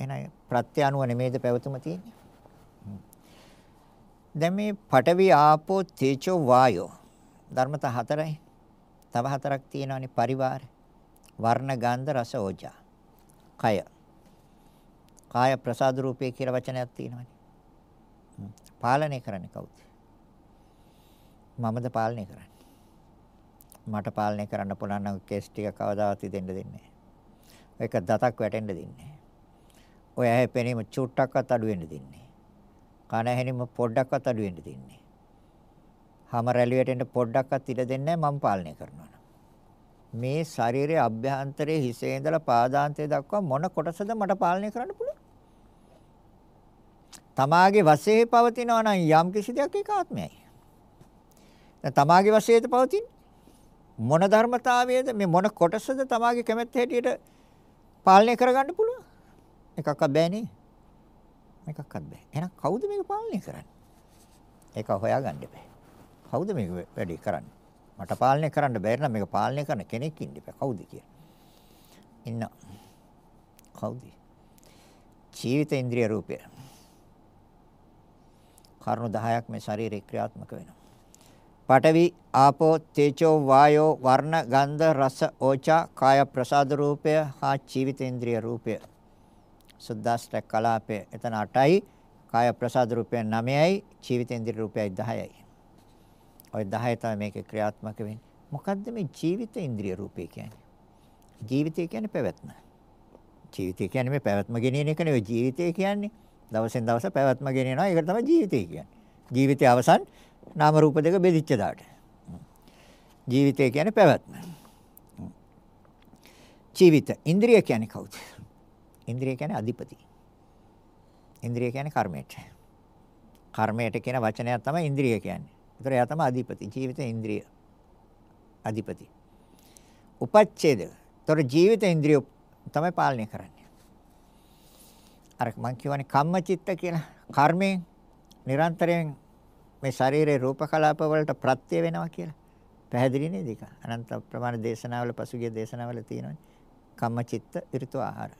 A: එහෙනම් ප්‍රත්‍ය අනුව නෙමේද පැවතුම තියෙන්නේ. දැන් මේ පඨවි ආපෝ තේජෝ වායෝ ධර්මතා හතරයි. තව හතරක් තියෙනවානේ පරිවාර. වර්ණ ගන්ධ රස ඕජා. කය. කාය ප්‍රසාද රූපේ කියලා වචනයක් තියෙනවානේ. පාලනය කරන්නේ කවුද? මමද පාලනය කරන්නේ? මට පාලනය කරන්න පුළුවන් නම් කේස් ටික කවදාවත් දෙන්න දෙන්නේ නැහැ. ඒක දතක් වැටෙන්න දෙන්නේ නැහැ. ඔය ඇහැ පෙනීම චුට්ටක්වත් අඩු වෙන්න දෙන්නේ නැහැ. කන ඇහෙනම පොඩ්ඩක්වත් අඩු වෙන්න දෙන්නේ. හැම රැලියට එන්න පොඩ්ඩක්වත් ඉඩ දෙන්නේ මම පාලනය කරනවා. මේ ශරීරයේ අභ්‍යන්තරයේ හිසේ ඉඳලා පාදාන්තය දක්වා මොන කොටසද මට පාලනය කරන්න පුළුවන්? තමාගේ වශයේ පවතිනවා නම් යම් කිසි දෙයක් ඒක ආත්මයයි. දැන් තමාගේ වශයේද පවතින මොන ධර්මතාවයේද මේ මොන කොටසද තමාගේ කැමැත්ත හැටියට පාලනය කරගන්න පුළුවන්? එකක්වත් බෑනේ. එකක්වත් බෑ. එහෙනම් කවුද මේක පාලනය කරන්නේ? ඒක හොයාගන්න බෑ. කවුද මේක වැඩි කරන්නේ? මට පාලනය කරන්න බැරි නම් මේක පාලනය කරන කෙනෙක් ඉන්න ඉපා කවුද කියලා. ඉන්න. කවුද? ජීවිත ඉන්ද්‍රිය රූපය. කරුණු 10ක් මේ ශරීරේ ක්‍රියාත්මක වෙනවා. පඨවි ආපෝ තේජෝ වායෝ වර්ණ ගන්ධ රස ඕචා කාය ප්‍රසාද රූපය හා ජීවිත ඉන්ද්‍රිය රූපය. සුද්දාස්ත්‍ර කලාපය එතන 8යි කාය ප්‍රසාද රූපය 9යි ජීවිත ඉන්ද්‍රිය රූපයයි 10යි. ওই 10 තමයි මේකේ ක්‍රියාත්මක වෙන්නේ. මොකද්ද මේ ජීවිත ඉන්ද්‍රිය රූපේ කියන්නේ? ජීවිතය කියන්නේ පැවැත්ම. ජීවිතය කියන්නේ මේ පැවැත්ම ගෙනියන එක නෙවෙයි ජීවිතය කියන්නේ. දවසෙන් දවස පැවැත්ම ගෙනියනවා. ඒකට තමයි ජීවිතය කියන්නේ. ජීවිතය අවසන් නාම රූප දෙක බෙදිච්ච දාට. ජීවිතය කියන්නේ පැවැත්ම. ජීවිත ඉන්ද්‍රිය කියන්නේ කවුද? ඉන්ද්‍රිය කියන්නේ අධිපති. ඉන්ද්‍රිය කියන්නේ කර්මයට. කර්මයට කියන වචනයක් තමයි ඉන්ද්‍රිය කියන්නේ. ඒතර එයා තමයි අධිපති. ජීවිත ඉන්ද්‍රිය අධිපති. උපච්ඡේද. ඒතර ජීවිත ඉන්ද්‍රිය තමයි පාලනය කරන්නේ. අර මං කියවනේ කම්මචිත්ත කියලා කර්මයෙන් නිරන්තරයෙන් මේ ශරීරයේ රූප කලාප වලට ප්‍රත්‍ය වෙනවා කියලා. පැහැදිලි නේද ඒක? අනන්ත ප්‍රමාණ දේශනාවල පසුගිය දේශනාවල තියෙනවානේ. කම්මචිත්ත ඍතු ආහාර.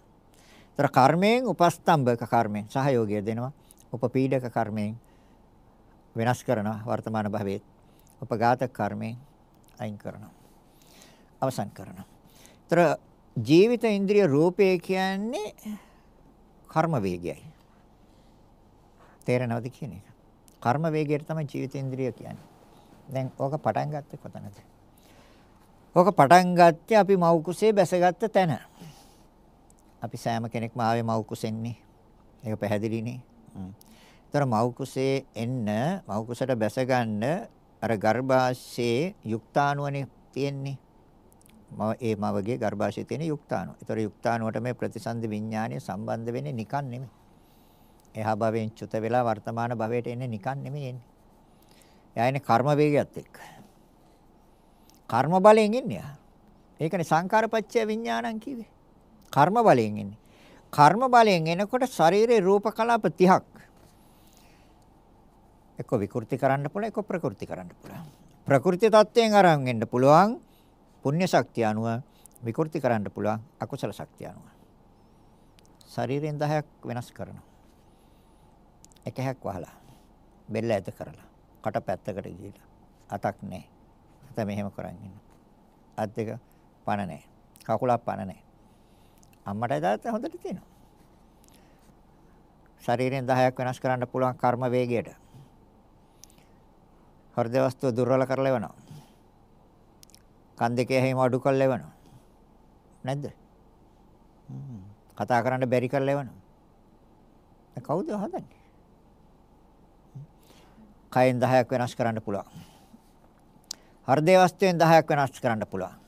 A: ඒතර කර්මයෙන් උපස්තම්භක කර්මයෙන් සහයෝගය දෙනවා. උපපීඩක කර්මයෙන් වෙනස් කරනවා වර්තමාන භවයේ උපඝාත කර්මයෙන් අයින් කරනවා අවසන් කරනවා. ඒතර ජීවිත ඉන්ද්‍රිය රූපය කියන්නේ කර්ම වේගයයි. තේරෙනවද කියන එක? කර්ම වේගයට තමයි ජීවිත ඉන්ද්‍රිය කියන්නේ. දැන් ඕක පටන් ගත්තේ කොතනද? ඕක පටන් ගත්තේ අපි මව් කුසේ බැසගත්ත තැන. අපි සෑම කෙනෙක්ම ආවේ මව් කුසෙන්නේ. ඒක පැහැදිලිනේ. ඒතර මව් කුසේ එන්න මව් කුසට බැස ගන්න අර ගර්භාෂයේ යුක්තාණුවනේ තියෙන්නේ. මව ඒ මවගේ ගර්භාෂයේ තියෙන යුක්තාණුව. ඒතර යුක්තාණුවට මේ ප්‍රතිසන්දි විඥානය සම්බන්ධ වෙන්නේ නිකන් නෙමෙයි. එහා භවයෙන් චුත වෙලා වර්තමාන භවයට එන්නේ නිකන් නෙමෙයි එන්නේ. එයා එන්නේ කර්ම වේගයත් එක්ක. කර්ම බලයෙන් එන්නේ. ඒකනේ සංකාරපච්චය විඥානං කිව්වේ. කර්ම බලයෙන් එන්නේ. කර්ම බලයෙන් එනකොට ශරීරේ රූප කලාප 30ක් එක්ක විකෘති කරන්න පුළුවන් එක්ක ප්‍රකෘති කරන්න පුළුවන්. ප්‍රකෘති தත්වයෙන් අරන් එන්න පුළුවන් පුණ්‍ය ශක්තිය අනුව විකෘති කරන්න පුළුවන් අකුසල ශක්තිය අනුව. ශරීරයෙන් 10ක් වෙනස් කරනවා. එකහක් වහලා බෙල්ල ඇද කරලා කට පැත්තකට ගිහලා අතක් නැහැ. අත මෙහෙම කරන් ඉන්න. අත් දෙක පණ නැහැ. කකුලක් පණ නැහැ. අම්මටයි තාත්තට හොඳට තියෙනවා. ශරීරයෙන් 10ක් වෙනස් කරන්න පුළුවන් කර්ම වේගයට හෘද වස්තුව දුර්වල කරලා එවනවා. කන් දෙකේ හැම අඩු කරලා එවනවා. නැද්ද? කතා කරන්න බැරි කරලා එවනවා. කවුද හදන්නේ? කයෙන් 10ක් වෙනස් කරන්න පුළුවන්. හෘදේ වස්තුවෙන් 10ක් වෙනස් කරන්න පුළුවන්.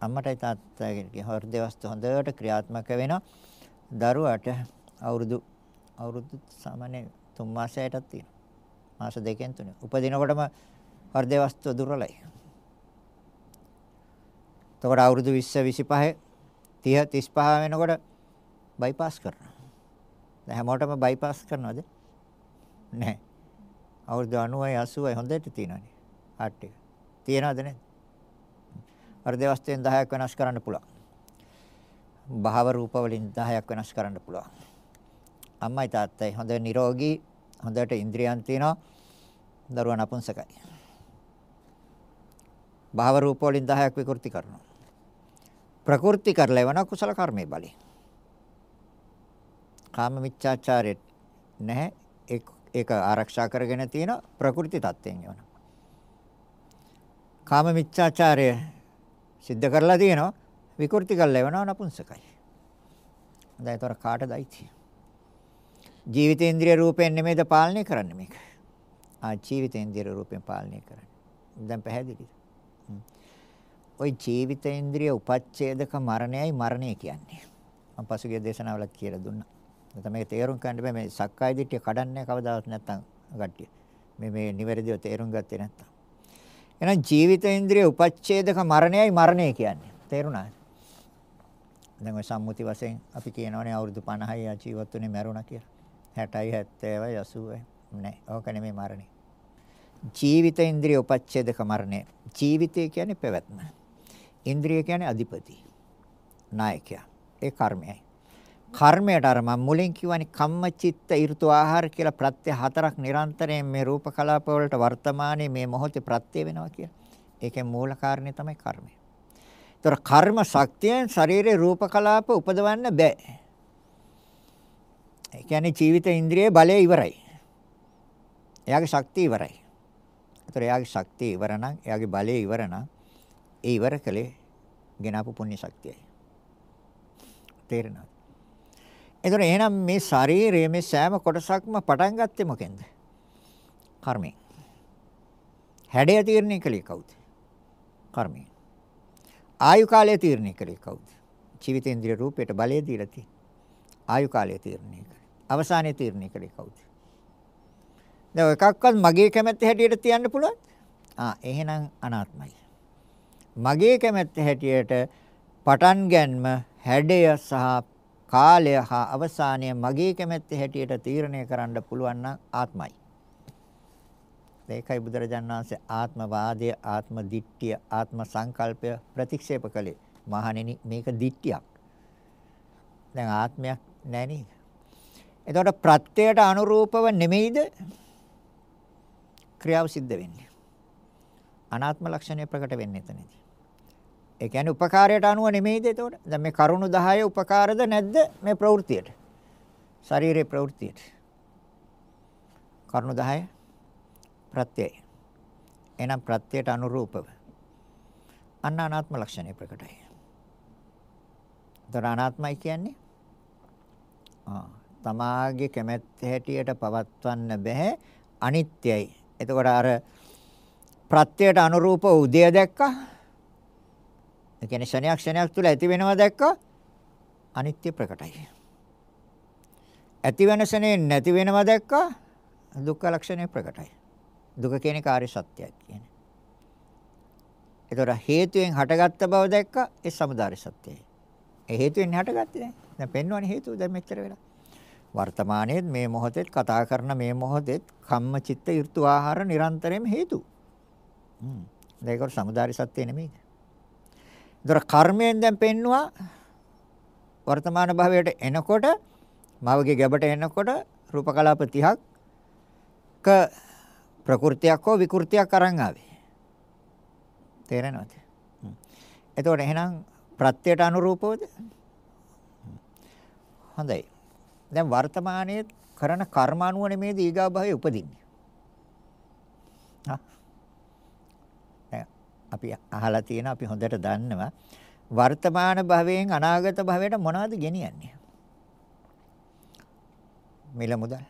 A: අම්මටයි තාත්තගේ හෘදේ වස්තු හොඳට ක්‍රියාත්මක වෙනවා. දරුවාට අවුරුදු අවුරුදු සාමාන්‍ය 3 මාසයකටත් තියෙනවා. මාස දෙකෙන් තුන. උපදිනකොටම හෘදේ වස්තුව දුර්වලයි. එතකොට අවුරුදු 20 25 30 35 වෙනකොට බයිපාස් කරනවා. දැන් හැමෝටම බයිපාස් කරනවද? නැහැ. අවුරුදු 90යි 80යි හොඳට තියෙනවානේ. හાર્ට් එක. තියෙනවද නැද්ද? හෘදේ වස්තුවෙන් 10ක් වෙනස් කරන්න පුළුවන්. භාව රූප වලින් 10ක් වෙනස් කරන්න පුළුවන්. අම්මයි තාත්තයි හොඳ නිරෝගී හොඳට ඉන්ද්‍රියන් තියෙනවා. දරුවා නපුංසකයි. භාව රූප වලින් 10ක් විකෘති කරනවා. ප්‍රකෘති කරලා එවන කුසල කර්මයේ බලي. කාම මිච්ඡාචාරෙත් නැහැ. ඒක ආරක්ෂා කරගෙන තියෙන ප්‍රකෘති தත්යෙන් එවන. කාම මිච්ඡාචාරය සිද්ධ කරලා තියෙනවා විකෘති කරලා එවන නපුංසකයි. දැන් ඒතර කාටද අයිති? ජීවිතේන්ද්‍රිය රූපයෙන් නෙමෙයිද පාලනය කරන්නේ මේක. ආ ජීවිතේන්ද්‍රිය රූපයෙන් පාලනය කරන්නේ. දැන් පැහැදිලිද? ওই ජීවිතේන්ද්‍රිය උපච්ඡේදක මරණයයි මරණය කියන්නේ. මම පසුගිය දේශනාවලත් කියලා දුන්නා. නැත්නම් මේක තේරුම් ගන්න බෑ මේ සක්කාය දිට්ඨිය කඩන්නේ කවදාවත් නැත්තම් කට්ටිය. මේ මේ නිවැරදිව තේරුම් ගත්තේ නැත්තම්. එහෙනම් ජීවිතේන්ද්‍රිය උපච්ඡේදක මරණයයි මරණය කියන්නේ. තේරුණාද? දැන් ඔය සම්මුති වශයෙන් අපි කියනවානේ අවුරුදු 50යි ජීවත් වුණේ මැරුණා කියලා. 60යි 70යි 80යි නෑ. ඕක නෙමෙයි මරණය. ජීවිත ඉන්ද්‍රිය උපච්ඡේදක මරණය. ජීවිතය කියන්නේ පැවැත්ම. ඉන්ද්‍රිය කියන්නේ අධිපති. නායකයා. ඒ කර්මයයි. කර්මයට අර මම මුලින් කිව්වනේ කම්මචිත්ත ඍතු ආහාර කියලා ප්‍රත්‍ය හතරක් නිරන්තරයෙන් මේ රූප කලාප වලට වර්තමානයේ මේ මොහොතේ ප්‍රත්‍ය වෙනවා කියලා. ඒකේ මූල කාරණේ තමයි කර්මය. ඒතර කර්ම ශක්තියෙන් ශරීරේ රූප කලාප උපදවන්න බෑ. ඒ කියන්නේ ජීවිත ඉන්ද්‍රියේ බලය ඉවරයි. එයාගේ ශක්තිය ඉවරයි. ඒතර එයාගේ ශක්තිය ඉවර නම් එයාගේ බලය ඉවර නම් ඒ ඉවර කලේ ගෙනාපු පුණ්‍ය ශක්තියයි. තේරෙනවද? ඒතර එහෙනම් මේ ශරීරයේ මේ සෑම කොටසක්ම පටන් ගත්තේ මොකෙන්ද? කර්මයෙන්. හැඩය තීරණය කළේ කවුද? කර්මයෙන්. ආයු කාලය තීරණය කළේ කවුද? ජීවිතේන්ද්‍රිය රූපයට බලය දීලා තියෙන්නේ. ආයු කාලය තීරණය කළේ. අවසානයේ තීරණය කළේ කවුද? දැන් එකක්වත් මගේ කැමැත්ත හැටියට තියන්න පුළුවන්. ආ එහෙනම් අනාත්මයි. මගේ කැමැත්ත හැටියට පටන් ගැනීම හැඩය සහ කාලය හා අවසානය මගේ කැමැත්ත හැටියට තීරණය කරන්න පුළුවන් නම් ආත්මයි. ඒකයි බුදුරජාණන් වහන්සේ ආත්මවාදය, ආත්ම දිට්ඨිය, ආත්ම සංකල්පය ප්‍රතික්ෂේප කළේ. මහණෙනි මේක දිට්ඨියක්. දැන් ආත්මයක් නැහැ නේද? එතකොට ප්‍රත්‍යයට අනුරූපව නෙමෙයිද ක්‍රියාව සිද්ධ වෙන්නේ. අනාත්ම ලක්ෂණය ප්‍රකට වෙන්නේ එතනදී. ඒ කියන්නේ උපකාරයට අනුව නෙමෙයිද එතකොට? දැන් මේ කරුණු 10 උපකාරද නැද්ද මේ ප්‍රවෘත්තියට? ශරීරයේ ප්‍රවෘත්තියට. කරුණු 10 ප්‍රත්‍යය. එහෙනම් ප්‍රත්‍යයට අනුරූපව. අන්න අනාත්ම ලක්ෂණය ප්‍රකටයි. දර අනාත්මයි කියන්නේ ආ තමාගේ කැමැත්ත හැටියට පවත්වන්න බෑ අනිත්‍යයි. එතකොට අර ප්‍රත්‍යයට අනුරූප උදය දැක්කා. ඒ කියන්නේ ක්ෂණයක් ක්ෂණයක් තුල ඇති වෙනවා දැක්කා. අනිත්‍ය ප්‍රකටයි. ඇති වෙන ශනේ නැති වෙනවා දැක්කා. දුක්ඛ ලක්ෂණය ප්‍රකටයි. දුක කියන්නේ කාර්ය සත්‍යයක් කියන්නේ. ඒතර හේතුයෙන් හටගත්ත බව දැක්කා ඒ සමුදාය සත්‍යයි. ඒ හේතුවෙන් හටගත්තේ නැහැ. දැන් පෙන්වන්නේ හේතුව දැන් මෙච්චර වෙලා. වර්තමානයේ මේ මොහොතේ කතා කරන මේ මොහොතේ කම්ම චිත්ත ඍතු ආහාර නිරන්තරයෙන් හේතු. හ්ම්. ඒකට සමුදාය සත්‍ය නෙමෙයිද? ඒතර කර්මයෙන් දැන් පෙන්නවා වර්තමාන භවයට එනකොට මවගේ ගැබට එනකොට රූප කලාප 30ක් ප්‍රകൃතියක් හෝ විකෘතියක් අරන් ආවේ. තේරෙනවද? එතකොට එහෙනම් ප්‍රත්‍යයට අනුරූපවද? හොඳයි. දැන් වර්තමානයේ කරන කර්ම අනුව නෙමේද ඊගා භවයේ උපදින්නේ. හා. අපි අහලා තියෙන අපි හොඳට දන්නවා වර්තමාන භවයෙන් අනාගත භවයට මොනවද ගෙනියන්නේ? මිල මුදල්,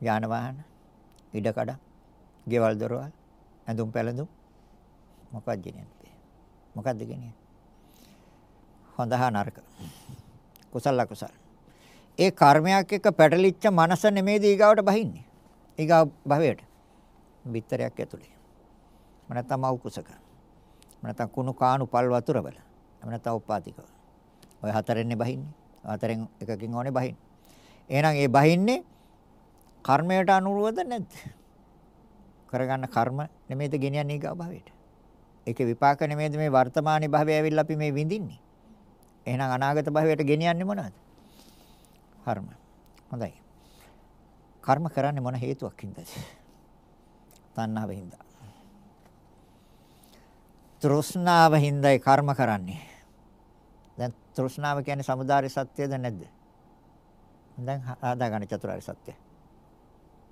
A: යාන වාහන, ඉඩකඩ, ගෙවල් දොරවල්, ඇඳුම් පැළඳුම් මොකක්ද ගෙනියන්නේ? මොකක්ද ගෙනියන්නේ? හොඳ හා නරක. කුසල අකුසල. ඒ කර්මයක් එක්ක පැටලිච්ච මනස නෙමේද ඊගාවට බහින්නේ. ඊගා භවයට. බිත්තරයක් ඇතුලේ. මම නැත්තම් මව් කුසක. මම නැත්තම් කුණු කාණු පල් වතුරවල. මම නැත්තම් උපාතිකව. ඔය හතරෙන්නේ බහින්නේ. හතරෙන් එකකින් ඕනේ බහින්නේ. එහෙනම් ඒ බහින්නේ කර්මයට අනුරවද නැද්ද? කරගන්න කර්ම නෙමෙයිද ගෙනියන්නේ ඊගා භවයට. ඒකේ විපාක නෙමෙයිද මේ වර්තමානයේ භවය ඇවිල්ලා අපි මේ විඳින්නේ. එහෙනම් අනාගත භවයට ගෙනියන්නේ මොනවද? කර්ම. හොඳයි. කර්ම කරන්නේ මොන හේතුවක් හින්දාද? තණ්හාව හින්දා. තෘෂ්ණාව හින්දායි කර්ම කරන්නේ. දැන් තෘෂ්ණාව කියන්නේ samudāri සත්‍යද නැද්ද? දැන් හදාගන්න චතුරාර්ය සත්‍යය.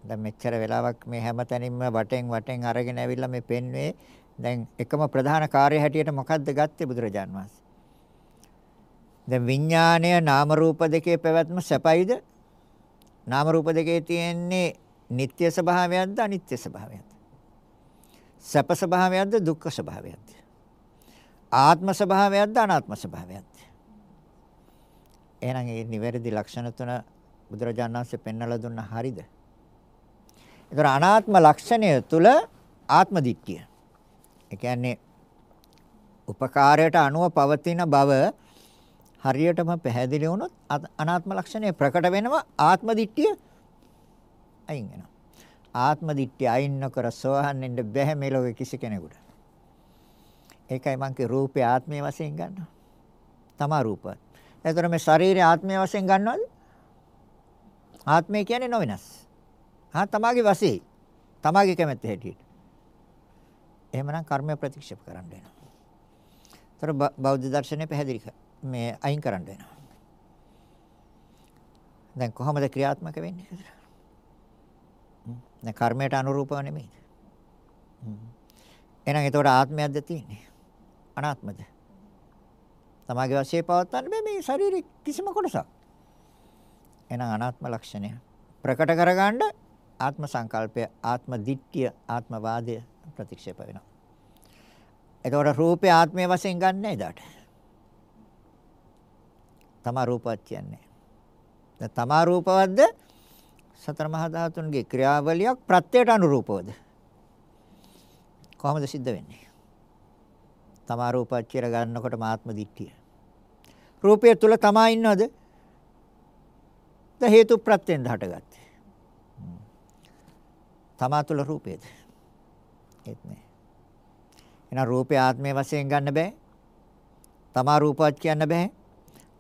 A: දැන් මෙච්චර වෙලාවක් මේ හැම තැනින්ම වටෙන් වටෙන් අරගෙන ඇවිල්ලා මේ පෙන්වේ දැන් එකම ප්‍රධාන කාර්ය හැටියට මොකද්ද ගත්තේ බුදුරජාන් වහන්සේ? දැන් විඥාණය නාම රූප දෙකේ පැවැත්ම සැපයිද? නාම රූප දෙකේ තියෙන්නේ නিত্য ස්වභාවයක්ද අනිත්‍ය ස්වභාවයක්ද? සැප ස්වභාවයක්ද දුක්ඛ ස්වභාවයක්ද? ආත්ම ස්වභාවයක්ද අනාත්ම ස්වභාවයක්ද? එහෙනම් මේ නිවැරදි ලක්ෂණ තුන බුදුරජාණන් වහන්සේ පෙන්වලා දුන්න හරිද? ඒතර අනාත්ම ලක්ෂණය තුල ආත්ම දිට්ඨිය. ඒ කියන්නේ උපකාරයට අනුව පවතින බව හරියටම පැහැදිලි වුණොත් අනාත්ම ලක්ෂණය ප්‍රකට වෙනවා ආත්ම දිට්ඨිය අයින් වෙනවා. ආත්ම දිට්ඨිය අයින් නොකර සෝහන් වෙන්න බැහැ මේ ලෝකේ කිසි කෙනෙකුට. ඒකයි මං කිය රූපේ ආත්මයේ වශයෙන් ගන්නවා. තමා රූප. එතකොට මේ ශරීරය ආත්මයේ වශයෙන් ගන්නවද? ආත්මය කියන්නේ නොවෙනස්. ආ තමාගේ වශයෙන්. තමාගේ කැමැත්ත හැටියට. එහෙමනම් කර්මය ප්‍රතික්ෂේප කරන්න වෙනවා. ඒතර බෞද්ධ දර්ශනය පැහැදිලි මේ අයින් කරන්න වෙනවා. දැන් කොහොමද ක්‍රියාත්මක වෙන්නේ කියලා? දැන් කර්මයට අනුරූපව නෙමෙයි. එහෙනම් ඒතකොට ආත්මයක්ද තියෙන්නේ? අනාත්මද? තමාගේ වශයෙන් පවත්වන්න බෑ මේ ශරීරේ කිසිම කොටසක්. එහෙනම් අනාත්ම ලක්ෂණය ප්‍රකට කරගන්න ආත්ම සංකල්පය, ආත්ම දිට්ඨිය, ආත්ම වාදය ප්‍රතික්ෂේප වෙනවා. එතකොට රූපේ ආත්මයේ වශයෙන් ගන්න නෑ ඊට. තමා රූපවත් කියන්නේ. දැන් තමා රූපවත්ද සතර මහා ධාතුන්ගේ ක්‍රියාවලියක් ප්‍රත්‍යයට අනුරූපවද? කොහොමද සිද්ධ වෙන්නේ? තමා රූපත් කියලා ගන්නකොටම ආත්ම දිට්ඨිය. රූපය තුල තමා ඉන්නවද? ද හේතු ප්‍රත්‍යයෙන් හටගත්තේ. තමා තුල රූපේද? ඒත් නෑ. එහෙනම් රූපය ආත්මයේ වශයෙන් ගන්න බෑ. තමා රූපවත් කියන්න බෑ.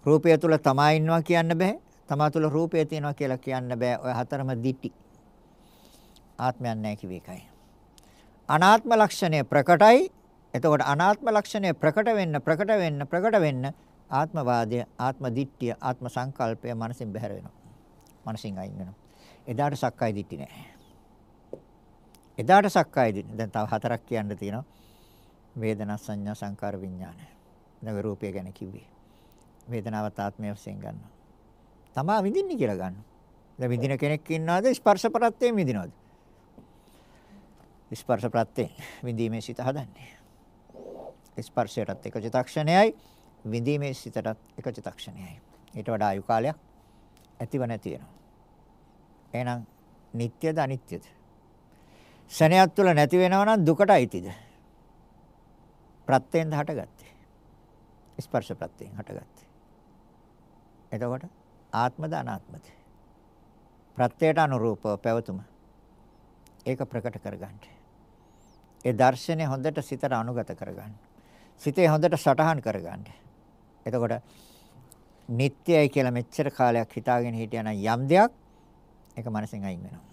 A: රූපය තුල තමා ඉන්නවා කියන්න බෑ. තමා තුල රූපය තියෙනවා කියලා කියන්න බෑ. ඔය හතරම දිටි. ආත්මයක් නැහැ කිව්ව එකයි. අනාත්ම ලක්ෂණය ප්‍රකටයි. එතකොට අනාත්ම ලක්ෂණය ප්‍රකට වෙන්න ප්‍රකට වෙන්න ප්‍රකට වෙන්න ආත්මවාදය, ආත්ම දිට්ඨිය, ආත්ම සංකල්පය මනසින් බැහැර වෙනවා. මනසින් අයින් වෙනවා. එදාට සක්කාය දිට්ඨි නැහැ. එදාට සක්කාය දිට්ඨි. දැන් තව හතරක් කියන්න තියෙනවා. වේදනා සංඥා සංකාර විඥාන. දැන් රූපය ගැන කිව්වේ. වේදනාවත් ආත්මය වශයෙන් ගන්නවා. තමා විඳින්නේ කියලා ගන්නවා. දැන් විඳින කෙනෙක් ඉන්නවද ස්පර්ශ ප්‍රත්‍යයෙන් විඳිනවද? ස්පර්ශ ප්‍රත්‍යයෙන් විඳීමේ සිත හදන්නේ. ස්පර්ශයටත් එක චිත්තක්ෂණයයි විඳීමේ සිතටත් එක චිත්තක්ෂණයයි. ඊට වඩා ආයු කාලයක් ඇතිව නැති වෙනවා. එහෙනම් නিত্যද අනිත්‍යද? ශණයක් තුළ නැති වෙනවා නම් දුකට අයිතිද? ප්‍රත්‍යයෙන් හටගත්තේ. ස්පර්ශ ප්‍රත්‍යයෙන් හටගත්තේ. එතකොට ආත්මද අනාත්මද? ප්‍රත්‍යයට අනුරූපව පැවතුම. ඒක ප්‍රකට කරගන්න. ඒ දර්ශනය හොඳට සිතට අනුගත කරගන්න. සිතේ හොඳට සටහන් කරගන්න. එතකොට නිට්ටයයි කියලා මෙච්චර කාලයක් හිතාගෙන හිටියනම් යම් දෙයක් ඒක මනසෙන් අයින් වෙනවා.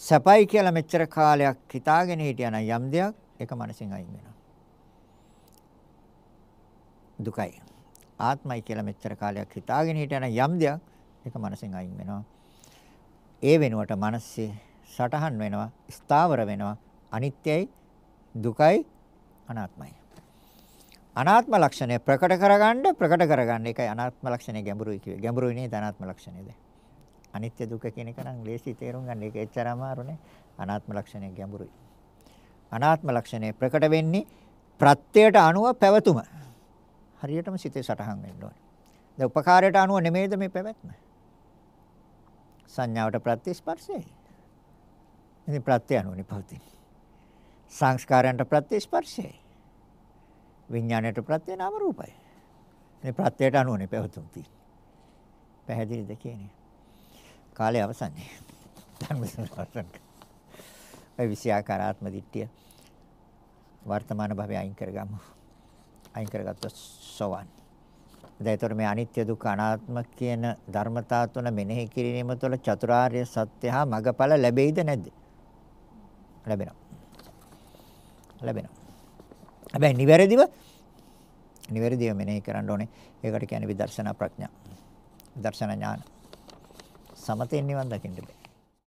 A: සපයි කියලා මෙච්චර කාලයක් හිතාගෙන හිටියනම් යම් දෙයක් ඒක මනසෙන් අයින් වෙනවා. දුකයි. ආත්මයි කියලා මෙච්චර කාලයක් හිතාගෙන හිටියනම් යම් දෙයක් ඒක මනසෙන් අයින් වෙනවා. ඒ වෙනුවට මනසේ සටහන් වෙනවා, ස්ථාවර වෙනවා, අනිත්‍යයි, දුකයි, අනාත්මයි. අනාත්ම ලක්ෂණය ප්‍රකට කරගන්න ප්‍රකට කරගන්න ඒකයි අනාත්ම ලක්ෂණය ගැඹුරුයි කිව්වේ. ගැඹුරුයි නේද අනාත්ම ලක්ෂණයද? අනිත්‍ය දුක කියන එක නම් ලේසි තේරුම් ගන්න. ඒක එච්චර අමාරුනේ. අනාත්ම ලක්ෂණය ගැඹුරුයි. අනාත්ම ලක්ෂණය ප්‍රකට වෙන්නේ ප්‍රත්‍යයට අනුව පැවතුම. හරියටම සිතේ සටහන් වෙන්න ඕනේ. දැන් උපකාරයට අනුව නෙමෙයිද මේ පැවැත්ම? සංඥාවට ප්‍රතිස්පර්ශයයි. ඉතින් ප්‍රත්‍ය අනුවනේ පවතින්නේ. සංස්කාරයන්ට ප්‍රතිස්පර්ශයයි. විඥාණයට ප්‍රත්‍ය නාම රූපයි. මේ ප්‍රත්‍යයට අනුවනේ පැවතුම් තියෙන්නේ. පැහැදිලිද කියන්නේ? කාලය අවසන්නේ. ධර්මසංසාරක. ඒ විෂයාකාරාත්ම දිට්ඨිය වර්තමාන භවය අයින් කරගමු. අයින් කරගත්තොත් සෝවන්. දැන් ඒතර මේ අනිත්‍ය දුක්ඛ අනාත්ම කියන ධර්මතා තුන මෙනෙහි කිරීම තුළ චතුරාර්ය සත්‍ය හා මගඵල ලැබෙයිද නැද්ද? ලැබෙනවා. ලැබෙනවා. හැබැයි නිවැරදිව නිවැරදිව මෙනෙහි කරන්න ඕනේ. ඒකට කියන්නේ විදර්ශනා ප්‍රඥා. විදර්ශනා ඥාන. සමතෙන් නිවන් දකින්න බෑ.